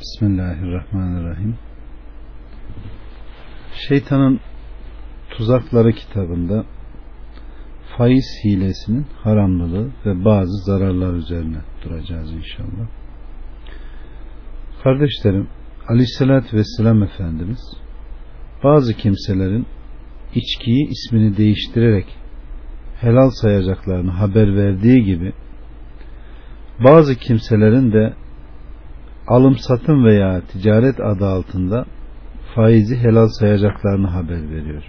Bismillahirrahmanirrahim. Şeytanın Tuzakları kitabında faiz hilesinin haramlılığı ve bazı zararlar üzerine duracağız inşallah. Kardeşlerim, Aleyhisselatü Vesselam Efendimiz bazı kimselerin içkiyi ismini değiştirerek helal sayacaklarını haber verdiği gibi bazı kimselerin de alım satım veya ticaret adı altında faizi helal sayacaklarını haber veriyor.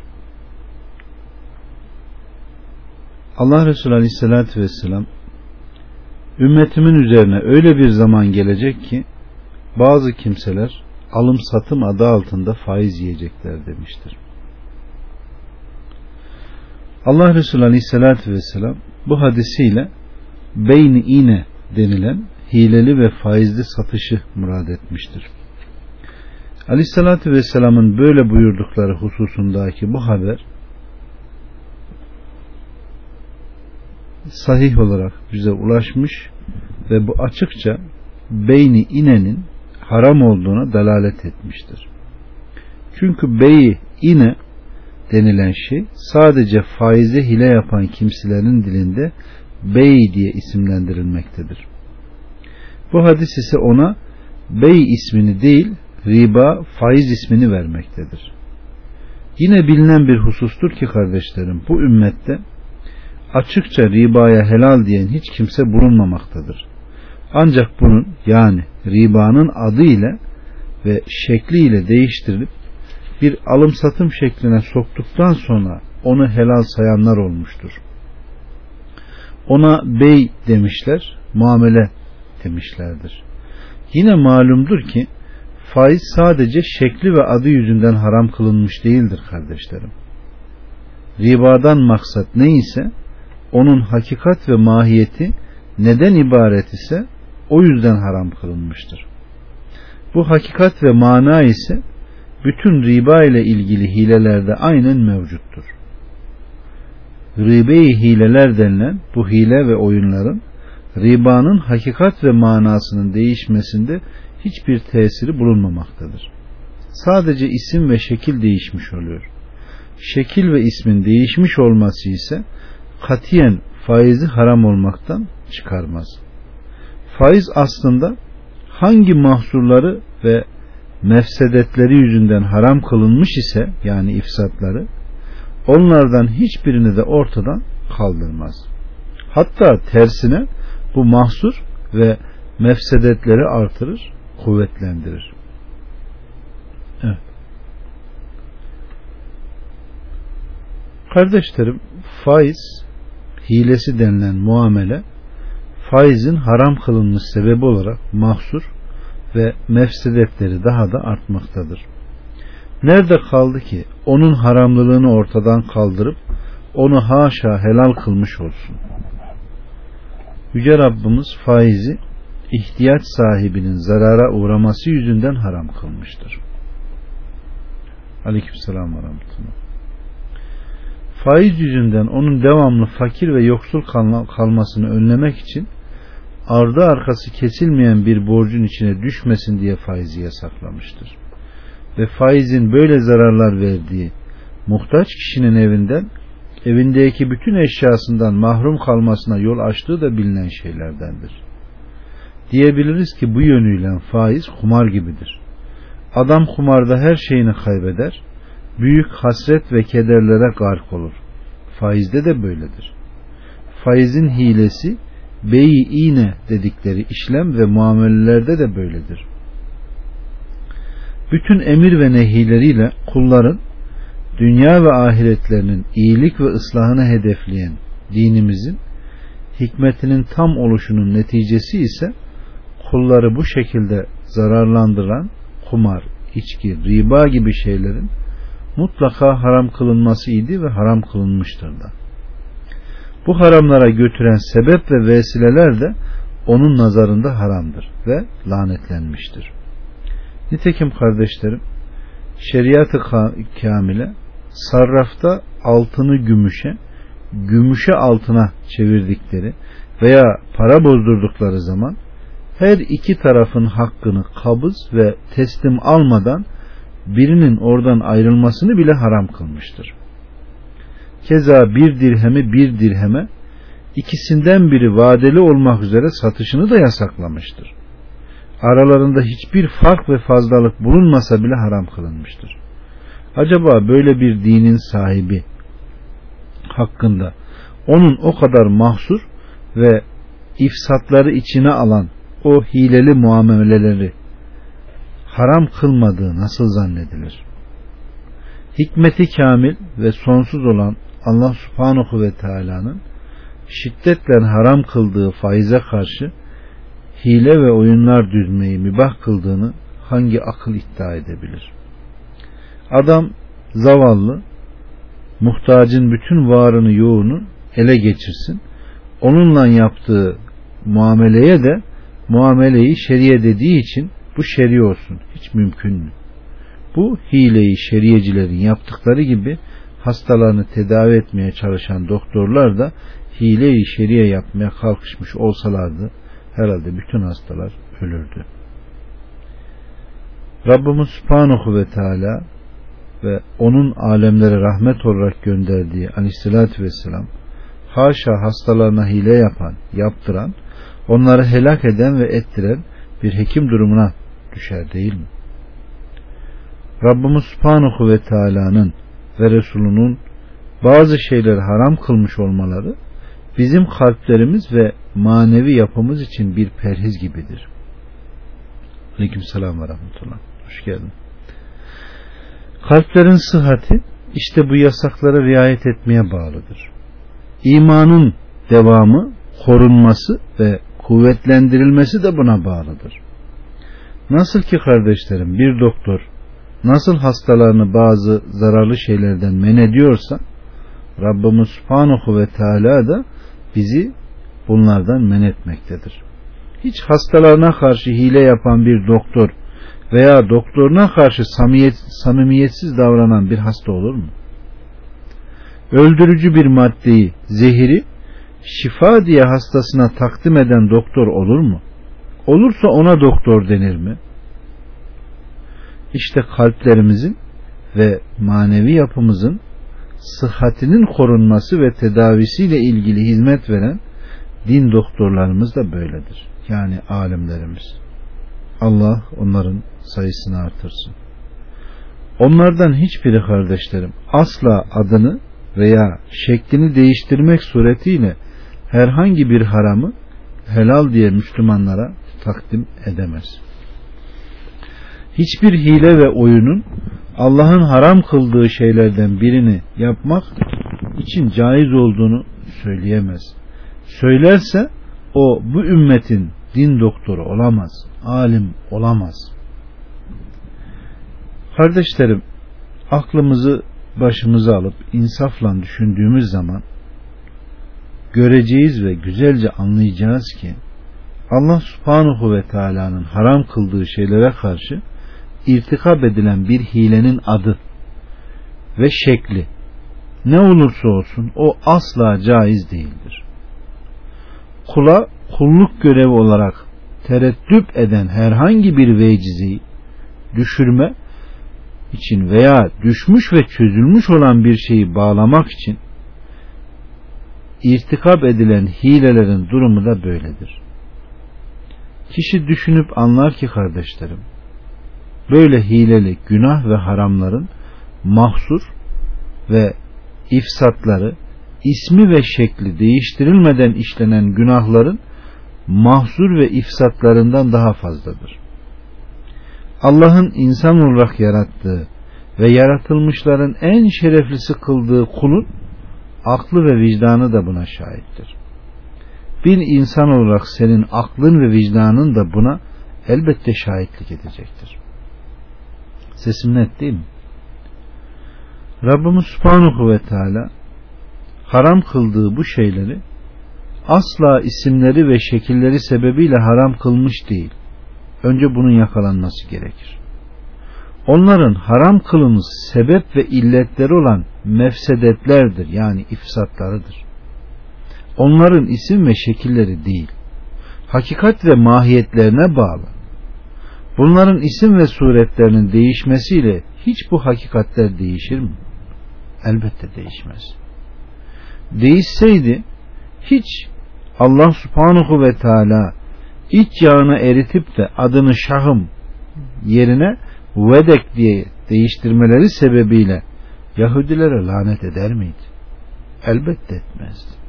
Allah Resulü Aleyhisselatü Vesselam ümmetimin üzerine öyle bir zaman gelecek ki bazı kimseler alım satım adı altında faiz yiyecekler demiştir. Allah Resulü Aleyhisselatü Vesselam bu hadisiyle beyni ine denilen hileli ve faizli satışı murad etmiştir. Aleyhissalatü Vesselam'ın böyle buyurdukları hususundaki bu haber sahih olarak bize ulaşmış ve bu açıkça beyni inenin haram olduğuna dalalet etmiştir. Çünkü beyi ine denilen şey sadece faize hile yapan kimselerin dilinde bey diye isimlendirilmektedir. Bu hadis ise ona bey ismini değil riba faiz ismini vermektedir. Yine bilinen bir husustur ki kardeşlerim bu ümmette açıkça ribaya helal diyen hiç kimse bulunmamaktadır. Ancak bunun yani ribanın adı ile ve şekliyle değiştirilip bir alım satım şekline soktuktan sonra onu helal sayanlar olmuştur. Ona bey demişler, muamele demişlerdir. Yine malumdur ki faiz sadece şekli ve adı yüzünden haram kılınmış değildir kardeşlerim. Ribadan maksat ne ise onun hakikat ve mahiyeti neden ibaret ise o yüzden haram kılınmıştır. Bu hakikat ve mana ise bütün riba ile ilgili hilelerde aynen mevcuttur. Ribe-i hileler denilen bu hile ve oyunların ribanın hakikat ve manasının değişmesinde hiçbir tesiri bulunmamaktadır. Sadece isim ve şekil değişmiş oluyor. Şekil ve ismin değişmiş olması ise katiyen faizi haram olmaktan çıkarmaz. Faiz aslında hangi mahsurları ve mefsedetleri yüzünden haram kılınmış ise yani ifsatları onlardan hiçbirini de ortadan kaldırmaz. Hatta tersine bu mahsur ve mefsedetleri artırır, kuvvetlendirir. Kardeşlerim, faiz hilesi denilen muamele faizin haram kılınmış sebebi olarak mahsur ve mefsedetleri daha da artmaktadır. Nerede kaldı ki onun haramlılığını ortadan kaldırıp onu haşa helal kılmış olsun. Yüce Rabbimiz faizi ihtiyaç sahibinin zarara uğraması yüzünden haram kılmıştır. Aleykümselam ve rahmetullah. Faiz yüzünden onun devamlı fakir ve yoksul kalmasını önlemek için ardı arkası kesilmeyen bir borcun içine düşmesin diye faizi yasaklamıştır. Ve faizin böyle zararlar verdiği muhtaç kişinin evinden evindeki bütün eşyasından mahrum kalmasına yol açtığı da bilinen şeylerdendir. Diyebiliriz ki bu yönüyle faiz kumar gibidir. Adam kumarda her şeyini kaybeder, büyük hasret ve kederlere gark olur. Faizde de böyledir. Faizin hilesi beyi iğne dedikleri işlem ve muamelelerde de böyledir. Bütün emir ve nehileriyle kulların dünya ve ahiretlerinin iyilik ve ıslahını hedefleyen dinimizin hikmetinin tam oluşunun neticesi ise kulları bu şekilde zararlandıran kumar, içki, riba gibi şeylerin mutlaka haram kılınması idi ve haram kılınmıştır da. Bu haramlara götüren sebep ve vesileler de onun nazarında haramdır ve lanetlenmiştir. Nitekim kardeşlerim şeriat-ı kamile sarrafta altını gümüşe, gümüşe altına çevirdikleri veya para bozdurdukları zaman her iki tarafın hakkını kabız ve teslim almadan birinin oradan ayrılmasını bile haram kılmıştır. Keza bir dirhemi bir dirheme ikisinden biri vadeli olmak üzere satışını da yasaklamıştır. Aralarında hiçbir fark ve fazlalık bulunmasa bile haram kılınmıştır. Acaba böyle bir dinin sahibi hakkında onun o kadar mahsur ve ifsatları içine alan o hileli muameleleri haram kılmadığı nasıl zannedilir? Hikmeti kamil ve sonsuz olan Allah subhanahu ve teala'nın şiddetle haram kıldığı faize karşı hile ve oyunlar düzmeyi mübah kıldığını hangi akıl iddia edebilir? Adam zavallı, muhtacın bütün varını yoğunu ele geçirsin. Onunla yaptığı muameleye de muameleyi şeriye dediği için bu şeri olsun. Hiç mümkün mü? Bu hileyi şeriyecilerin yaptıkları gibi hastalarını tedavi etmeye çalışan doktorlar da hile-i şeriye yapmaya kalkışmış olsalardı herhalde bütün hastalar ölürdü. Rabbimiz Subhanahu ve Teala ve onun alemlere rahmet olarak gönderdiği aleyhissalatü vesselam haşa hastalarına hile yapan, yaptıran, onları helak eden ve ettiren bir hekim durumuna düşer değil mi? Rabbimiz Subhanahu ve Teala'nın ve Resulünün bazı şeyleri haram kılmış olmaları bizim kalplerimiz ve manevi yapımız için bir perhiz gibidir. Aleyküm selam ve rahmetullah. Hoş geldin. Kalplerin sıhhati işte bu yasaklara riayet etmeye bağlıdır. İmanın devamı, korunması ve kuvvetlendirilmesi de buna bağlıdır. Nasıl ki kardeşlerim bir doktor nasıl hastalarını bazı zararlı şeylerden men ediyorsa Rabbimiz Subhanahu ve Teala da bizi bunlardan men etmektedir. Hiç hastalarına karşı hile yapan bir doktor veya doktoruna karşı samimiyet, samimiyetsiz davranan bir hasta olur mu? Öldürücü bir maddeyi, zehiri şifa diye hastasına takdim eden doktor olur mu? Olursa ona doktor denir mi? İşte kalplerimizin ve manevi yapımızın sıhhatinin korunması ve tedavisiyle ilgili hizmet veren din doktorlarımız da böyledir. Yani alimlerimiz. Allah onların sayısını artırsın. Onlardan hiçbiri kardeşlerim asla adını veya şeklini değiştirmek suretiyle herhangi bir haramı helal diye Müslümanlara takdim edemez. Hiçbir hile ve oyunun Allah'ın haram kıldığı şeylerden birini yapmak için caiz olduğunu söyleyemez. Söylerse o bu ümmetin din doktoru olamaz, alim olamaz. Kardeşlerim, aklımızı başımıza alıp insafla düşündüğümüz zaman göreceğiz ve güzelce anlayacağız ki Allah subhanahu ve teala'nın haram kıldığı şeylere karşı irtikap edilen bir hilenin adı ve şekli ne olursa olsun o asla caiz değildir. Kula kulluk görevi olarak tereddüt eden herhangi bir vecizi düşürme için veya düşmüş ve çözülmüş olan bir şeyi bağlamak için irtikap edilen hilelerin durumu da böyledir. Kişi düşünüp anlar ki kardeşlerim böyle hileli günah ve haramların mahsur ve ifsatları ismi ve şekli değiştirilmeden işlenen günahların mahsur ve ifsatlarından daha fazladır. Allah'ın insan olarak yarattığı ve yaratılmışların en şereflisi kıldığı kulun aklı ve vicdanı da buna şahittir. Bir insan olarak senin aklın ve vicdanın da buna elbette şahitlik edecektir. Sesim net değil mi? Rabbimiz Subhanahu ve Teala haram kıldığı bu şeyleri asla isimleri ve şekilleri sebebiyle haram kılmış değil. Önce bunun yakalanması gerekir. Onların haram kılınız sebep ve illetleri olan mefsedetlerdir yani ifsatlarıdır. Onların isim ve şekilleri değil. hakikat ve mahiyetlerine bağlı. Bunların isim ve suretlerinin değişmesiyle hiç bu hakikatler değişir mi? Elbette değişmez. Değişseydi hiç Allah subhanahu ve teala iç yağını eritip de adını Şahım yerine Vedek diye değiştirmeleri sebebiyle Yahudilere lanet eder miydi? Elbette etmezdi.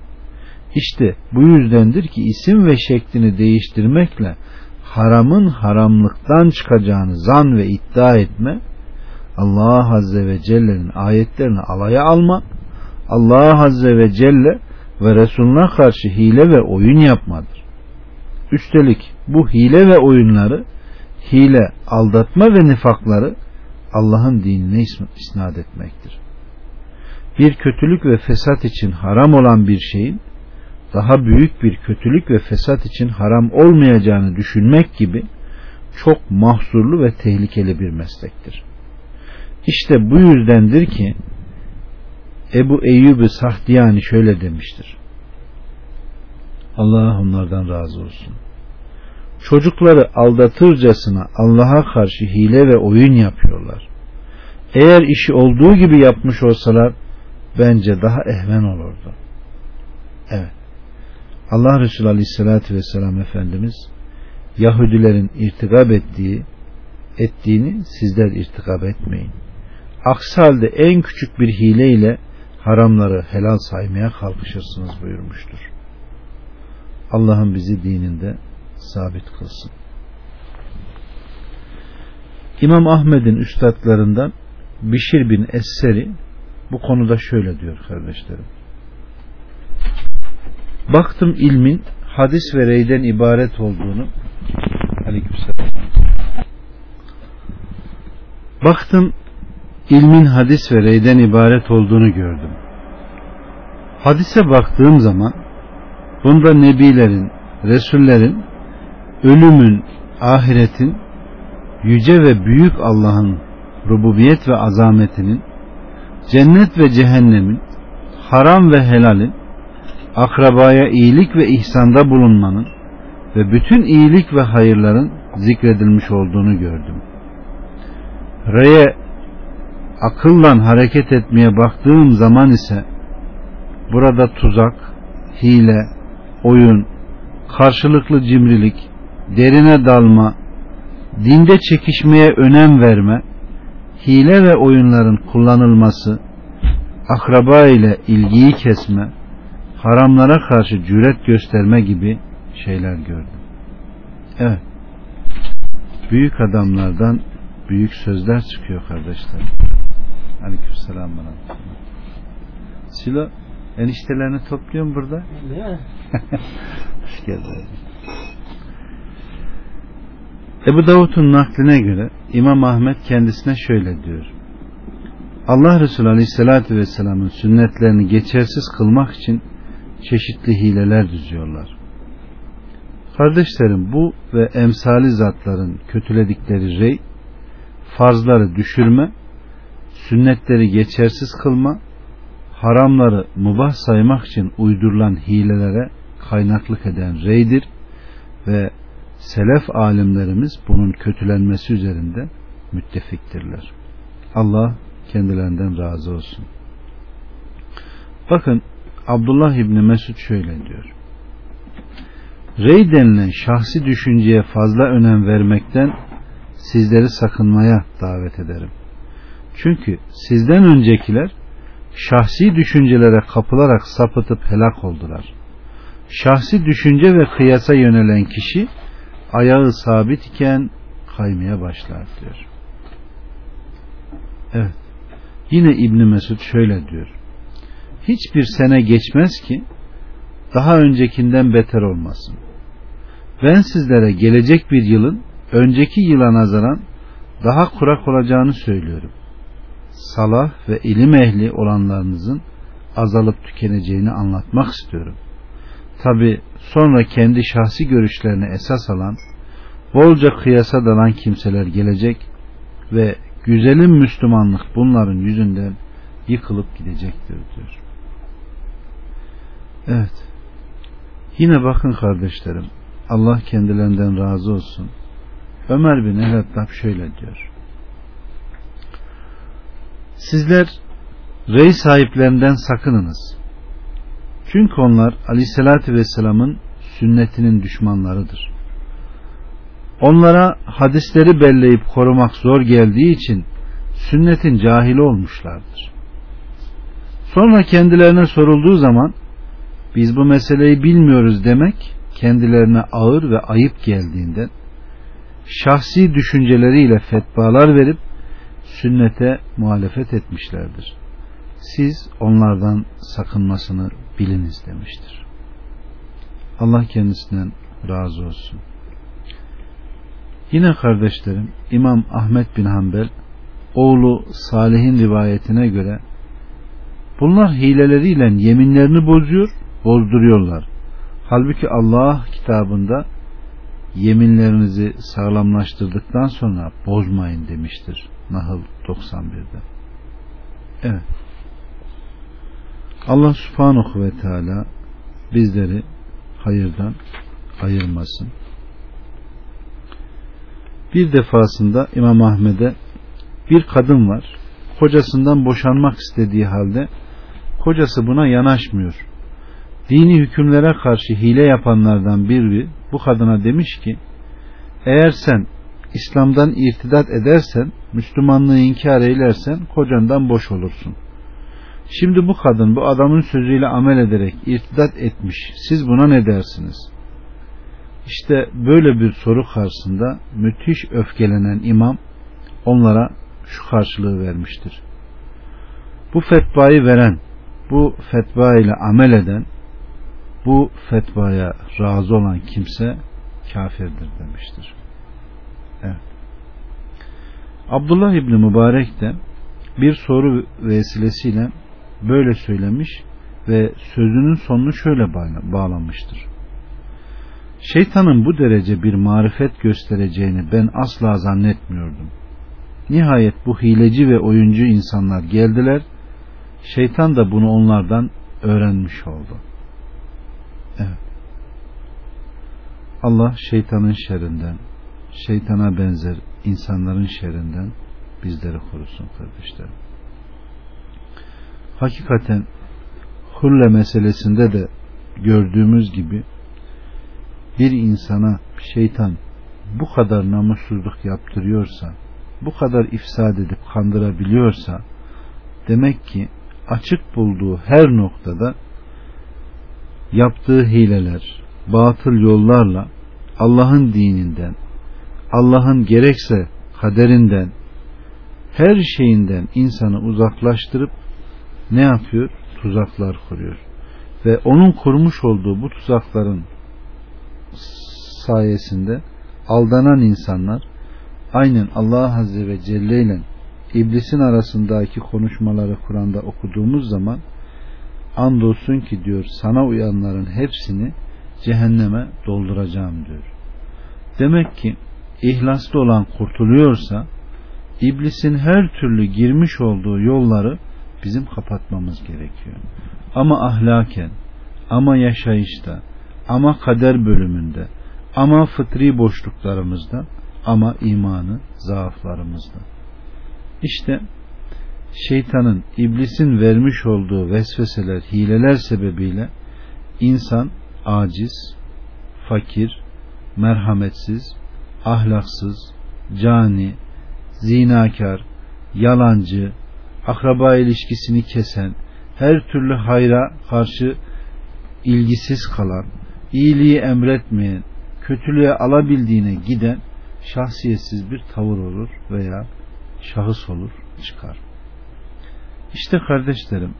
İşte bu yüzdendir ki isim ve şeklini değiştirmekle haramın haramlıktan çıkacağını zan ve iddia etme, Allah Azze ve Celle'nin ayetlerini alaya alma, Allah Azze ve Celle ve Resulüne karşı hile ve oyun yapmadır. Üstelik bu hile ve oyunları, hile, aldatma ve nifakları Allah'ın dinine isnat etmektir. Bir kötülük ve fesat için haram olan bir şeyin daha büyük bir kötülük ve fesat için haram olmayacağını düşünmek gibi çok mahzurlu ve tehlikeli bir meslektir. İşte bu yüzdendir ki Ebu Eyyub-i Sahdiyani şöyle demiştir. Allah onlardan razı olsun. Çocukları aldatırcasına Allah'a karşı hile ve oyun yapıyorlar. Eğer işi olduğu gibi yapmış olsalar bence daha ehven olurdu. Evet. Allah Resulü Aleyhisselatü Vesselam Efendimiz Yahudilerin irtikab ettiği ettiğini sizler irtikab etmeyin. Aksi halde en küçük bir hile ile haramları helal saymaya kalkışırsınız buyurmuştur. Allah'ın bizi dininde sabit kılsın. İmam Ahmet'in üstadlarından Bişir bin Esseri bu konuda şöyle diyor kardeşlerim. Baktım ilmin hadis ve reyden ibaret olduğunu Aleykümselam. Baktım ilmin hadis ve reyden ibaret olduğunu gördüm. Hadise baktığım zaman bunda nebilerin, resullerin, ölümün, ahiretin, yüce ve büyük Allah'ın rububiyet ve azametinin, cennet ve cehennemin, haram ve helalin, akrabaya iyilik ve ihsanda bulunmanın ve bütün iyilik ve hayırların zikredilmiş olduğunu gördüm. Reye akılla hareket etmeye baktığım zaman ise burada tuzak, hile, oyun, karşılıklı cimrilik, derine dalma, dinde çekişmeye önem verme, hile ve oyunların kullanılması, akraba ile ilgiyi kesme, haramlara karşı cüret gösterme gibi şeyler gördüm. Evet. Büyük adamlardan büyük sözler çıkıyor kardeşler. Aleykümselam bana. Silo eniştelerini topluyorum burada. Hoş geldin. Ebu Davud'un nakline göre İmam Ahmet kendisine şöyle diyor. Allah Resulü Aleyhisselatü Vesselam'ın sünnetlerini geçersiz kılmak için çeşitli hileler düzüyorlar. Kardeşlerim bu ve emsali zatların kötüledikleri rey, farzları düşürme, sünnetleri geçersiz kılma, haramları mubah saymak için uydurulan hilelere kaynaklık eden reydir ve selef alimlerimiz bunun kötülenmesi üzerinde müttefiktirler. Allah kendilerinden razı olsun. Bakın Abdullah İbni Mesud şöyle diyor. Rey denilen şahsi düşünceye fazla önem vermekten sizleri sakınmaya davet ederim. Çünkü sizden öncekiler şahsi düşüncelere kapılarak sapıtıp helak oldular. Şahsi düşünce ve kıyasa yönelen kişi ayağı sabit iken kaymaya başlar diyor. Evet. Yine İbni Mesud şöyle diyor hiçbir sene geçmez ki daha öncekinden beter olmasın. Ben sizlere gelecek bir yılın önceki yıla nazaran daha kurak olacağını söylüyorum. Salah ve ilim ehli olanlarınızın azalıp tükeneceğini anlatmak istiyorum. Tabi sonra kendi şahsi görüşlerini esas alan, bolca kıyasa dalan kimseler gelecek ve güzelim Müslümanlık bunların yüzünden yıkılıp gidecektir diyor. Evet. Yine bakın kardeşlerim. Allah kendilerinden razı olsun. Ömer bin el şöyle diyor. Sizler rey sahiplerinden sakınınız. Çünkü onlar aleyhissalatü vesselamın sünnetinin düşmanlarıdır. Onlara hadisleri belleyip korumak zor geldiği için sünnetin cahili olmuşlardır. Sonra kendilerine sorulduğu zaman biz bu meseleyi bilmiyoruz demek kendilerine ağır ve ayıp geldiğinden şahsi düşünceleriyle fetvalar verip sünnete muhalefet etmişlerdir. Siz onlardan sakınmasını biliniz demiştir. Allah kendisinden razı olsun. Yine kardeşlerim İmam Ahmet bin Hanbel oğlu Salih'in rivayetine göre bunlar hileleriyle yeminlerini bozuyor, bozduruyorlar. Halbuki Allah kitabında yeminlerinizi sağlamlaştırdıktan sonra bozmayın demiştir. Nahl 91'de. Evet. Allah subhanahu ve teala bizleri hayırdan ayırmasın. Bir defasında İmam Ahmet'e bir kadın var. Kocasından boşanmak istediği halde kocası buna yanaşmıyor. Dini hükümlere karşı hile yapanlardan biri bu kadına demiş ki eğer sen İslam'dan irtidat edersen, Müslümanlığı inkar eylersen kocandan boş olursun. Şimdi bu kadın bu adamın sözüyle amel ederek irtidat etmiş. Siz buna ne dersiniz? İşte böyle bir soru karşısında müthiş öfkelenen imam onlara şu karşılığı vermiştir. Bu fetvayı veren, bu fetva ile amel eden, bu fetvaya razı olan kimse kafirdir demiştir. Evet. Abdullah İbni Mübarek de bir soru vesilesiyle böyle söylemiş ve sözünün sonunu şöyle bağlamıştır. Şeytanın bu derece bir marifet göstereceğini ben asla zannetmiyordum. Nihayet bu hileci ve oyuncu insanlar geldiler. Şeytan da bunu onlardan öğrenmiş oldu. Evet. Allah şeytanın şerrinden, şeytana benzer insanların şerrinden bizleri korusun kardeşlerim. Hakikaten hulle meselesinde de gördüğümüz gibi bir insana şeytan bu kadar namussuzluk yaptırıyorsa, bu kadar ifsad edip kandırabiliyorsa demek ki açık bulduğu her noktada yaptığı hileler, batıl yollarla Allah'ın dininden, Allah'ın gerekse kaderinden, her şeyinden insanı uzaklaştırıp ne yapıyor? Tuzaklar kuruyor. Ve onun kurmuş olduğu bu tuzakların sayesinde aldanan insanlar aynen Allah Azze ve Celle ile iblisin arasındaki konuşmaları Kur'an'da okuduğumuz zaman andolsun ki diyor sana uyanların hepsini cehenneme dolduracağım diyor. Demek ki ihlaslı olan kurtuluyorsa iblisin her türlü girmiş olduğu yolları bizim kapatmamız gerekiyor. Ama ahlaken, ama yaşayışta, ama kader bölümünde, ama fıtri boşluklarımızda, ama imanı zaaflarımızda. İşte şeytanın, iblisin vermiş olduğu vesveseler, hileler sebebiyle insan aciz, fakir, merhametsiz, ahlaksız, cani, zinakar, yalancı, akraba ilişkisini kesen, her türlü hayra karşı ilgisiz kalan, iyiliği emretmeyen, kötülüğe alabildiğine giden şahsiyetsiz bir tavır olur veya şahıs olur çıkar. İşte kardeşlerim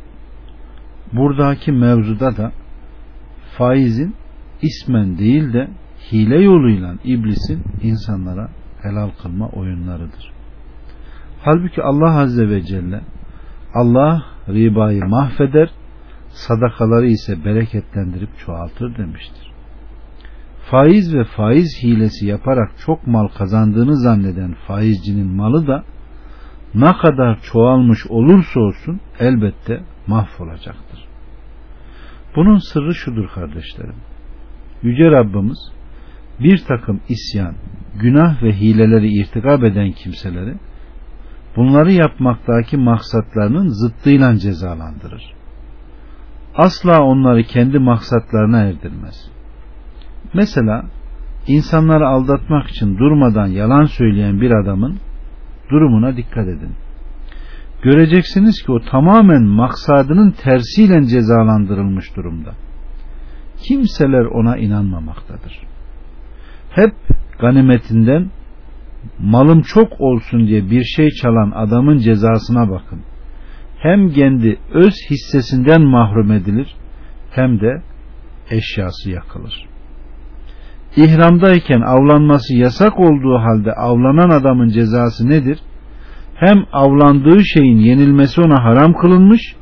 buradaki mevzuda da faizin ismen değil de hile yoluyla iblisin insanlara helal kılma oyunlarıdır. Halbuki Allah Azze ve Celle Allah ribayı mahveder, sadakaları ise bereketlendirip çoğaltır demiştir. Faiz ve faiz hilesi yaparak çok mal kazandığını zanneden faizcinin malı da ne kadar çoğalmış olursa olsun elbette mahvolacaktır. Bunun sırrı şudur kardeşlerim. Yüce Rabbimiz bir takım isyan, günah ve hileleri irtikab eden kimseleri bunları yapmaktaki maksatlarının zıttıyla cezalandırır. Asla onları kendi maksatlarına erdirmez. Mesela insanları aldatmak için durmadan yalan söyleyen bir adamın durumuna dikkat edin. Göreceksiniz ki o tamamen maksadının tersiyle cezalandırılmış durumda. Kimseler ona inanmamaktadır. Hep ganimetinden malım çok olsun diye bir şey çalan adamın cezasına bakın. Hem kendi öz hissesinden mahrum edilir hem de eşyası yakılır. İhramdayken avlanması yasak olduğu halde avlanan adamın cezası nedir? Hem avlandığı şeyin yenilmesi ona haram kılınmış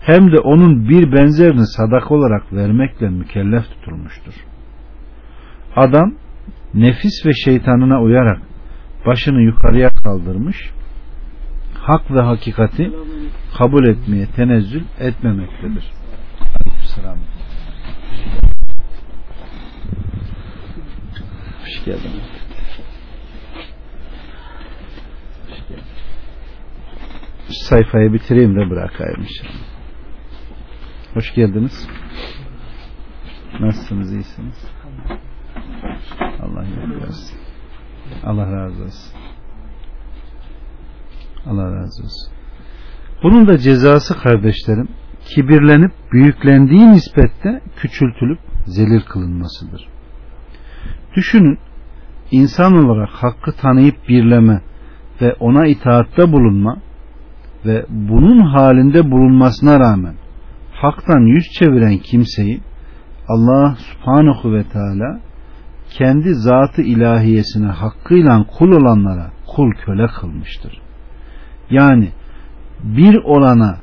hem de onun bir benzerini sadaka olarak vermekle mükellef tutulmuştur. Adam nefis ve şeytanına uyarak başını yukarıya kaldırmış, hak ve hakikati kabul etmeye tenezzül etmemektedir. Aleykümselam. Hoş geldin. Sayfayı bitireyim de bırakayım inşallah. Hoş geldiniz. Nasılsınız? iyisiniz? Allah iyilik versin. Allah razı olsun. Allah razı olsun. Bunun da cezası kardeşlerim kibirlenip büyüklendiği nispette küçültülüp zelil kılınmasıdır. Düşünün insan olarak hakkı tanıyıp birleme ve ona itaatte bulunma ve bunun halinde bulunmasına rağmen haktan yüz çeviren kimseyi Allah subhanahu ve teala kendi zatı ilahiyesine hakkıyla kul olanlara kul köle kılmıştır. Yani bir olana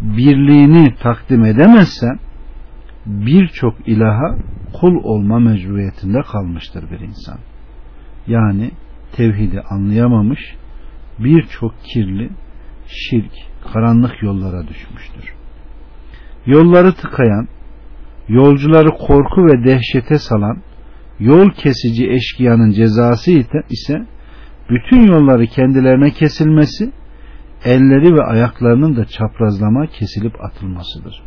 birliğini takdim edemezsen birçok ilaha kul olma mecburiyetinde kalmıştır bir insan. Yani tevhidi anlayamamış birçok kirli şirk, karanlık yollara düşmüştür. Yolları tıkayan, yolcuları korku ve dehşete salan yol kesici eşkıyanın cezası ise bütün yolları kendilerine kesilmesi, elleri ve ayaklarının da çaprazlama kesilip atılmasıdır.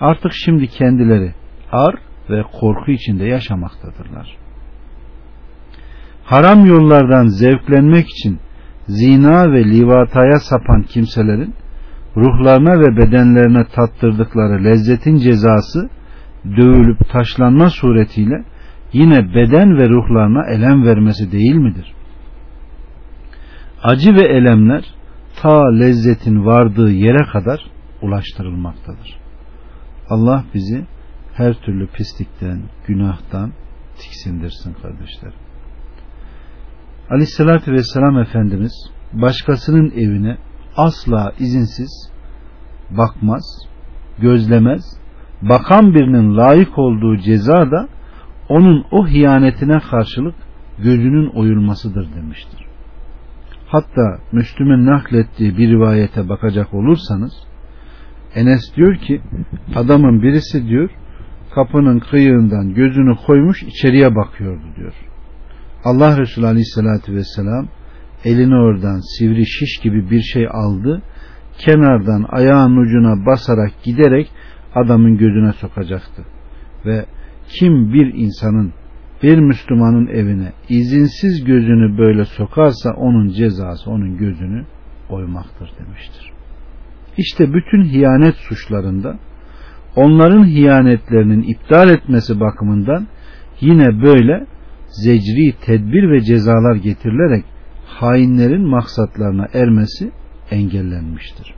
Artık şimdi kendileri ar ve korku içinde yaşamaktadırlar. Haram yollardan zevklenmek için zina ve livataya sapan kimselerin ruhlarına ve bedenlerine tattırdıkları lezzetin cezası dövülüp taşlanma suretiyle yine beden ve ruhlarına elem vermesi değil midir? Acı ve elemler ta lezzetin vardığı yere kadar ulaştırılmaktadır. Allah bizi her türlü pislikten, günahtan tiksindirsin kardeşlerim. Aleyhissalatü Vesselam Efendimiz başkasının evine asla izinsiz bakmaz, gözlemez, bakan birinin layık olduğu ceza da onun o hiyanetine karşılık gözünün oyulmasıdır demiştir. Hatta Müslüm'ün naklettiği bir rivayete bakacak olursanız Enes diyor ki adamın birisi diyor kapının kıyığından gözünü koymuş içeriye bakıyordu diyor. Allah Resulü Aleyhisselatü Vesselam elini oradan sivri şiş gibi bir şey aldı. Kenardan ayağın ucuna basarak giderek adamın gözüne sokacaktı. Ve kim bir insanın bir Müslümanın evine izinsiz gözünü böyle sokarsa onun cezası onun gözünü oymaktır demiştir. İşte bütün hiyanet suçlarında onların hiyanetlerinin iptal etmesi bakımından yine böyle zecri tedbir ve cezalar getirilerek hainlerin maksatlarına ermesi engellenmiştir.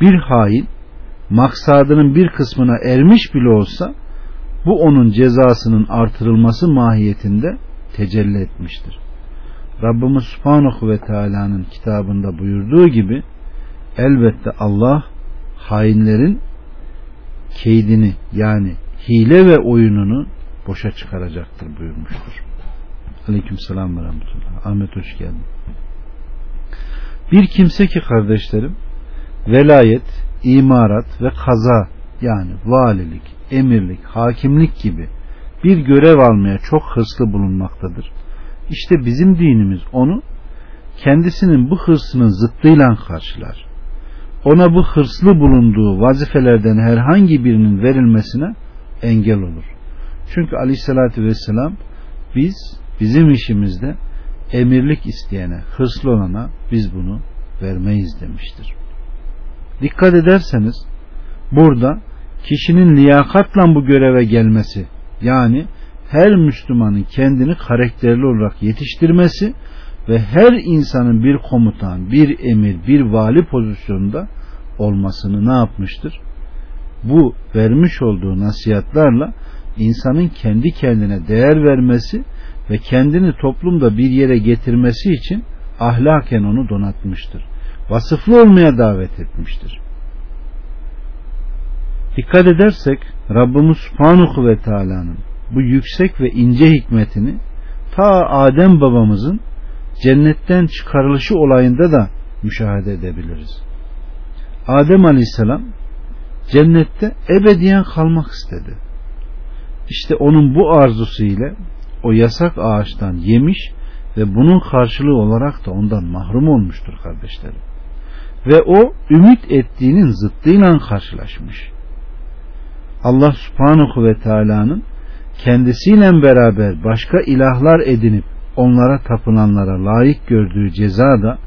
Bir hain maksadının bir kısmına ermiş bile olsa bu onun cezasının artırılması mahiyetinde tecelli etmiştir. Rabbimiz Subhanahu ve Teala'nın kitabında buyurduğu gibi elbette Allah hainlerin keydini yani hile ve oyununu boşa çıkaracaktır buyurmuştur. Aleyküm selam ve rahmetullah. Ahmet hoş geldin. Bir kimse ki kardeşlerim velayet, imarat ve kaza yani valilik, emirlik, hakimlik gibi bir görev almaya çok hırslı bulunmaktadır. İşte bizim dinimiz onu kendisinin bu hırsının zıttıyla karşılar. Ona bu hırslı bulunduğu vazifelerden herhangi birinin verilmesine engel olur. Çünkü aleyhissalatü vesselam biz bizim işimizde emirlik isteyene, hırslı olana biz bunu vermeyiz demiştir. Dikkat ederseniz burada kişinin liyakatla bu göreve gelmesi yani her Müslümanın kendini karakterli olarak yetiştirmesi ve her insanın bir komutan, bir emir, bir vali pozisyonunda olmasını ne yapmıştır? Bu vermiş olduğu nasihatlarla insanın kendi kendine değer vermesi ve kendini toplumda bir yere getirmesi için ahlaken onu donatmıştır. Vasıflı olmaya davet etmiştir. Dikkat edersek Rabbimiz Subhanahu ve Teala'nın bu yüksek ve ince hikmetini ta Adem babamızın cennetten çıkarılışı olayında da müşahede edebiliriz. Adem Aleyhisselam cennette ebediyen kalmak istedi. İşte onun bu arzusu ile o yasak ağaçtan yemiş ve bunun karşılığı olarak da ondan mahrum olmuştur kardeşlerim. Ve o ümit ettiğinin zıttıyla karşılaşmış. Allah subhanahu ve teala'nın kendisiyle beraber başka ilahlar edinip onlara tapınanlara layık gördüğü ceza da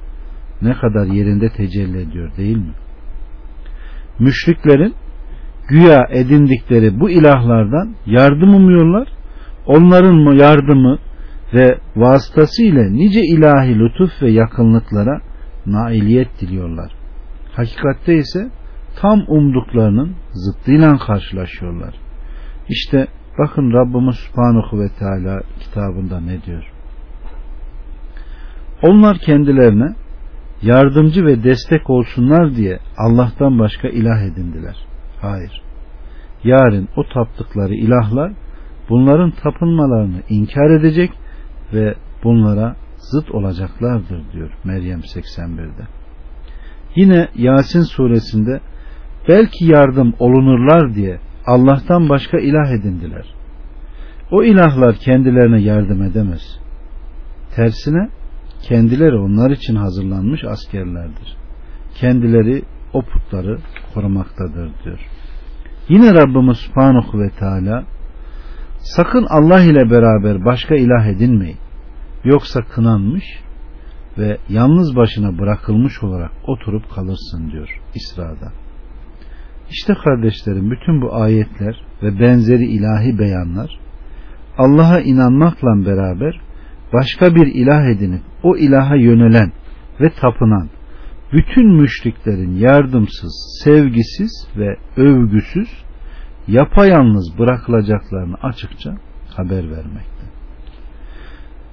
ne kadar yerinde tecelli ediyor değil mi? Müşriklerin güya edindikleri bu ilahlardan yardım umuyorlar. Onların yardımı ve vasıtası ile nice ilahi lütuf ve yakınlıklara nailiyet diliyorlar. Hakikatte ise tam umduklarının zıttıyla karşılaşıyorlar. İşte bakın Rabbimiz Subhanahu ve Teala kitabında ne diyor? Onlar kendilerine yardımcı ve destek olsunlar diye Allah'tan başka ilah edindiler. Hayır. Yarın o taptıkları ilahlar bunların tapınmalarını inkar edecek ve bunlara zıt olacaklardır diyor Meryem 81'de. Yine Yasin suresinde belki yardım olunurlar diye Allah'tan başka ilah edindiler. O ilahlar kendilerine yardım edemez. Tersine kendileri onlar için hazırlanmış askerlerdir. Kendileri o putları korumaktadır diyor. Yine Rabbimiz Subhanahu ve Teala sakın Allah ile beraber başka ilah edinmeyin. Yoksa kınanmış ve yalnız başına bırakılmış olarak oturup kalırsın diyor İsra'da. İşte kardeşlerim bütün bu ayetler ve benzeri ilahi beyanlar Allah'a inanmakla beraber başka bir ilah edinip o ilaha yönelen ve tapınan bütün müşriklerin yardımsız, sevgisiz ve övgüsüz yapayalnız bırakılacaklarını açıkça haber vermekte.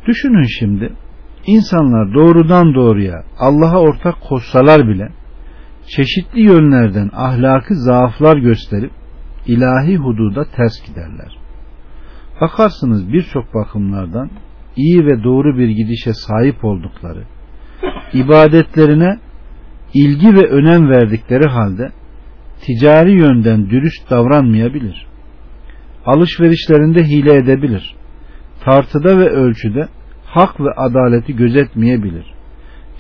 Düşünün şimdi insanlar doğrudan doğruya Allah'a ortak koşsalar bile çeşitli yönlerden ahlaki zaaflar gösterip ilahi hududa ters giderler. Bakarsınız birçok bakımlardan iyi ve doğru bir gidişe sahip oldukları, ibadetlerine ilgi ve önem verdikleri halde ticari yönden dürüst davranmayabilir. Alışverişlerinde hile edebilir. Tartıda ve ölçüde hak ve adaleti gözetmeyebilir.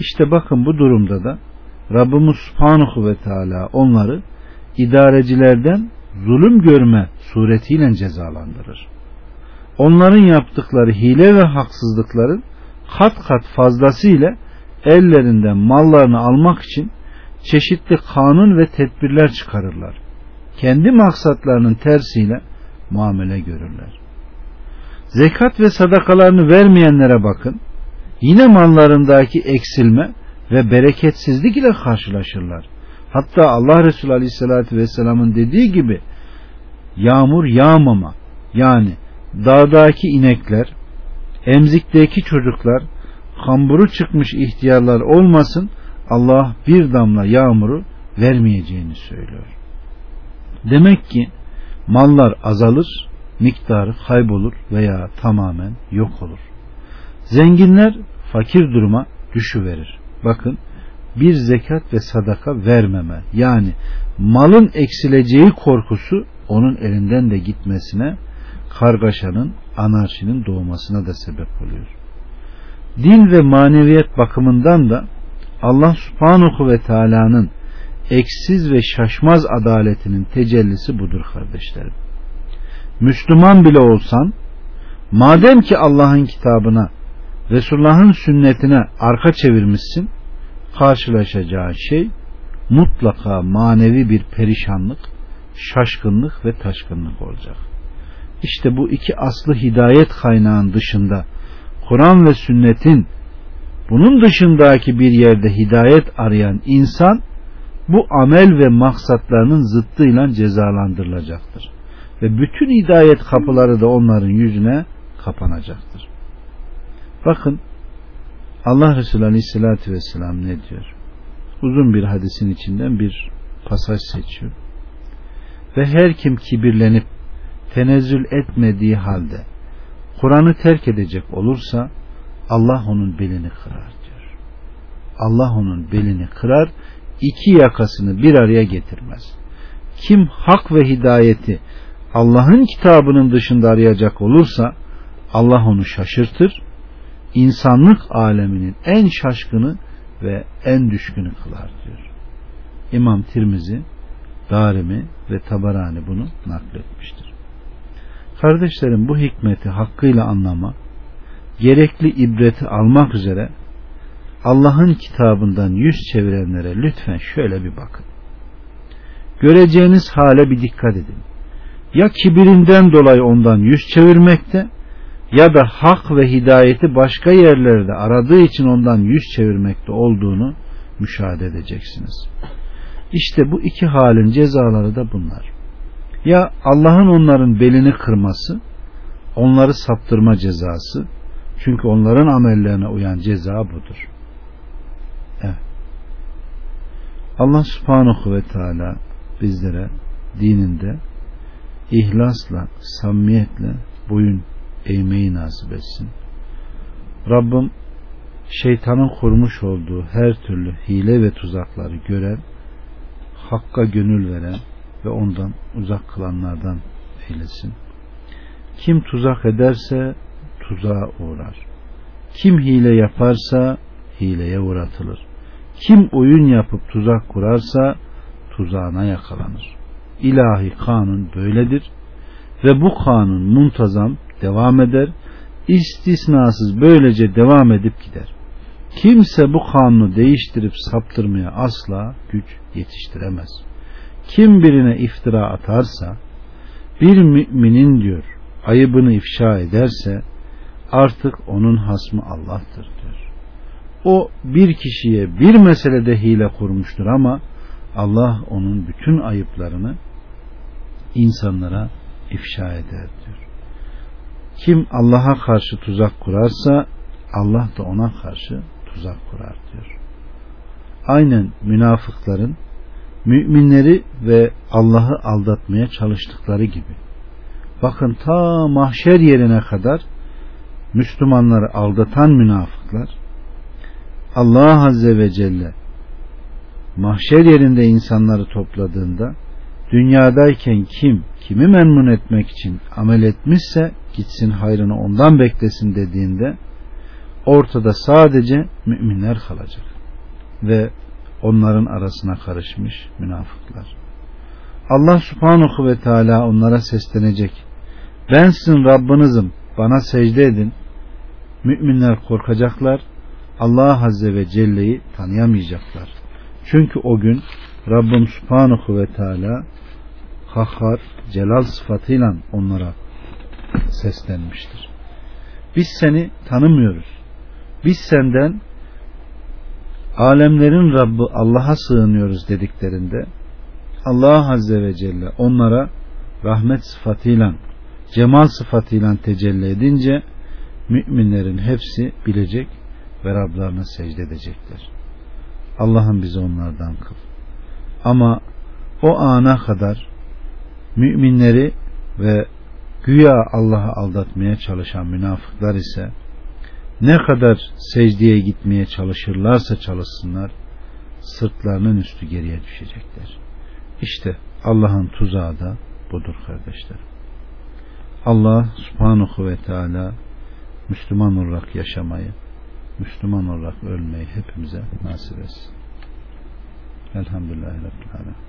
İşte bakın bu durumda da Rabbimiz Subhanahu ve Teala onları idarecilerden zulüm görme suretiyle cezalandırır. Onların yaptıkları hile ve haksızlıkların kat kat fazlası ile ellerinden mallarını almak için çeşitli kanun ve tedbirler çıkarırlar. Kendi maksatlarının tersiyle muamele görürler. Zekat ve sadakalarını vermeyenlere bakın. Yine mallarındaki eksilme ve bereketsizlik ile karşılaşırlar. Hatta Allah Resulü Aleyhisselatü Vesselam'ın dediği gibi yağmur yağmama yani dağdaki inekler, emzikteki çocuklar, kamburu çıkmış ihtiyarlar olmasın Allah bir damla yağmuru vermeyeceğini söylüyor. Demek ki mallar azalır, miktarı kaybolur veya tamamen yok olur. Zenginler fakir duruma düşüverir. Bakın bir zekat ve sadaka vermeme yani malın eksileceği korkusu onun elinden de gitmesine kargaşanın, anarşinin doğmasına da sebep oluyor. Din ve maneviyat bakımından da Allah subhanahu ve teala'nın eksiz ve şaşmaz adaletinin tecellisi budur kardeşlerim. Müslüman bile olsan madem ki Allah'ın kitabına Resulullah'ın sünnetine arka çevirmişsin karşılaşacağın şey mutlaka manevi bir perişanlık, şaşkınlık ve taşkınlık olacak. İşte bu iki aslı hidayet kaynağın dışında Kur'an ve sünnetin bunun dışındaki bir yerde hidayet arayan insan bu amel ve maksatlarının zıttıyla cezalandırılacaktır. Ve bütün hidayet kapıları da onların yüzüne kapanacaktır. Bakın Allah Resulü Aleyhisselatü Vesselam ne diyor? Uzun bir hadisin içinden bir pasaj seçiyor. Ve her kim kibirlenip tenezzül etmediği halde Kur'an'ı terk edecek olursa Allah onun belini kırar diyor. Allah onun belini kırar, iki yakasını bir araya getirmez. Kim hak ve hidayeti Allah'ın kitabının dışında arayacak olursa Allah onu şaşırtır, insanlık aleminin en şaşkını ve en düşkünü kılar diyor. İmam Tirmizi, Darimi ve Tabarani bunu nakletmiştir. Kardeşlerim bu hikmeti hakkıyla anlama, gerekli ibreti almak üzere Allah'ın kitabından yüz çevirenlere lütfen şöyle bir bakın. Göreceğiniz hale bir dikkat edin. Ya kibirinden dolayı ondan yüz çevirmekte ya da hak ve hidayeti başka yerlerde aradığı için ondan yüz çevirmekte olduğunu müşahede edeceksiniz. İşte bu iki halin cezaları da bunlar. Ya Allah'ın onların belini kırması, onları saptırma cezası, çünkü onların amellerine uyan ceza budur. Evet. Allah subhanahu ve teala bizlere dininde ihlasla, samimiyetle boyun eğmeyi nasip etsin. Rabbim şeytanın kurmuş olduğu her türlü hile ve tuzakları gören, hakka gönül veren ve ondan uzak kılanlardan eylesin. Kim tuzak ederse tuzağa uğrar. Kim hile yaparsa hileye uğratılır. Kim oyun yapıp tuzak kurarsa tuzağına yakalanır. İlahi kanun böyledir ve bu kanun muntazam devam eder. istisnasız böylece devam edip gider. Kimse bu kanunu değiştirip saptırmaya asla güç yetiştiremez. Kim birine iftira atarsa bir müminin diyor ayıbını ifşa ederse artık onun hasmı Allah'tır diyor. O bir kişiye bir meselede hile kurmuştur ama Allah onun bütün ayıplarını insanlara ifşa eder diyor. Kim Allah'a karşı tuzak kurarsa Allah da ona karşı tuzak kurar diyor. Aynen münafıkların müminleri ve Allah'ı aldatmaya çalıştıkları gibi. Bakın ta mahşer yerine kadar Müslümanları aldatan münafıklar Allah Azze ve Celle mahşer yerinde insanları topladığında dünyadayken kim kimi memnun etmek için amel etmişse gitsin hayrını ondan beklesin dediğinde ortada sadece müminler kalacak ve onların arasına karışmış münafıklar. Allah subhanahu ve teala onlara seslenecek. Ben sizin Rabbinizim bana secde edin. Müminler korkacaklar. Allah Azze ve Celle'yi tanıyamayacaklar. Çünkü o gün Rabbim Subhanahu ve Teala Kahhar, Celal sıfatıyla onlara seslenmiştir. Biz seni tanımıyoruz. Biz senden alemlerin Rabbi Allah'a sığınıyoruz dediklerinde Allah Azze ve Celle onlara rahmet sıfatıyla cemal sıfatıyla tecelli edince müminlerin hepsi bilecek ve Rablarına secde edecekler. Allah'ım bizi onlardan kıl. Ama o ana kadar müminleri ve güya Allah'ı aldatmaya çalışan münafıklar ise ne kadar secdeye gitmeye çalışırlarsa çalışsınlar sırtlarının üstü geriye düşecekler. İşte Allah'ın tuzağı da budur kardeşler. Allah subhanahu ve teala Müslüman olarak yaşamayı, Müslüman olarak ölmeyi hepimize nasip etsin. Elhamdülillahi Rabbil Alemin.